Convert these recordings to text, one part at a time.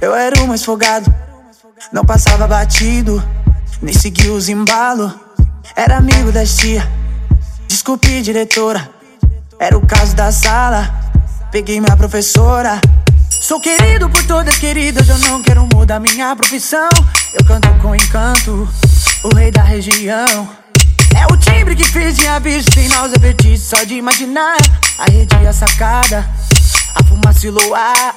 era mais folgado, não passava batido, nem seguia os embalo. Era amigo das tia, desculpe diretora, era o caso da sala. Peguei minha professora. Sou querido por todas queridas, eu não quero mudar minha profissão. Eu canto com encanto, o rei da região. É o timbre que fez minha bicho sem náusea, vertigem só de imaginar. A rede a sacada, a fumaça e luar.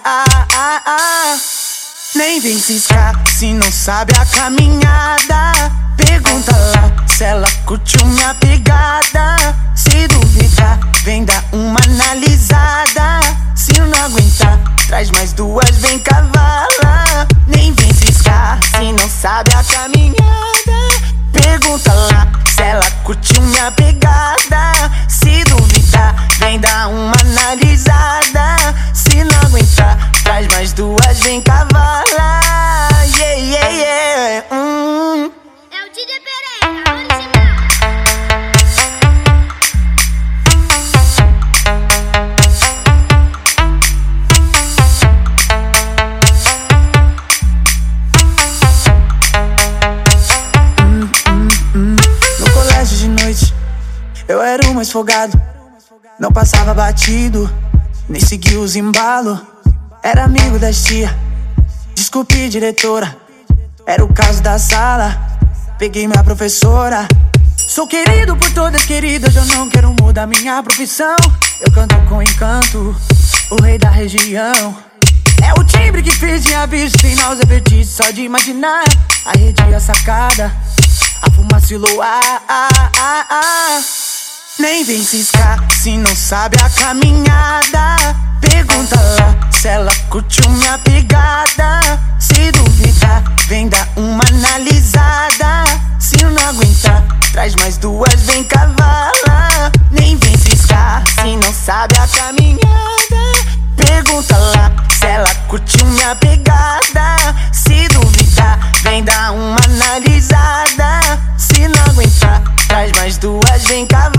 Nem vem ciscar se não sabe a caminhada. Pergunta lá se ela curtiu minha pegada. Se duvidar, vem dar uma analisada. Se não aguentar, traz mais duas, vem cavala. Nem vem ciscar se não sabe a caminhada. Pergunta lá se ela curtiu minha pegada. Eu era o mais folgado. Não passava batido, nem seguia os embalo. Era amigo das tia, desculpe diretora. Era o caso da sala. Peguei minha professora. Sou querido por todas queridas, eu não quero mudar minha profissão. Eu canto com encanto, o rei da região. É o timbre que minha bicho sem náusea, vertigem só de imaginar. A rede a sacada, a fumaça e luar. Nem vem ciscar se não sabe a caminhada. Pergunta lá se ela curtiu minha pegada. Se duvidar, vem dar uma analisada. Se não aguentar, traz mais duas, vem cavala. Nem vem ciscar se não sabe a caminhada. Pergunta lá se ela curtiu minha pegada. Se duvidar, vem dar uma analisada. Se não aguentar, traz mais duas, vem cavala.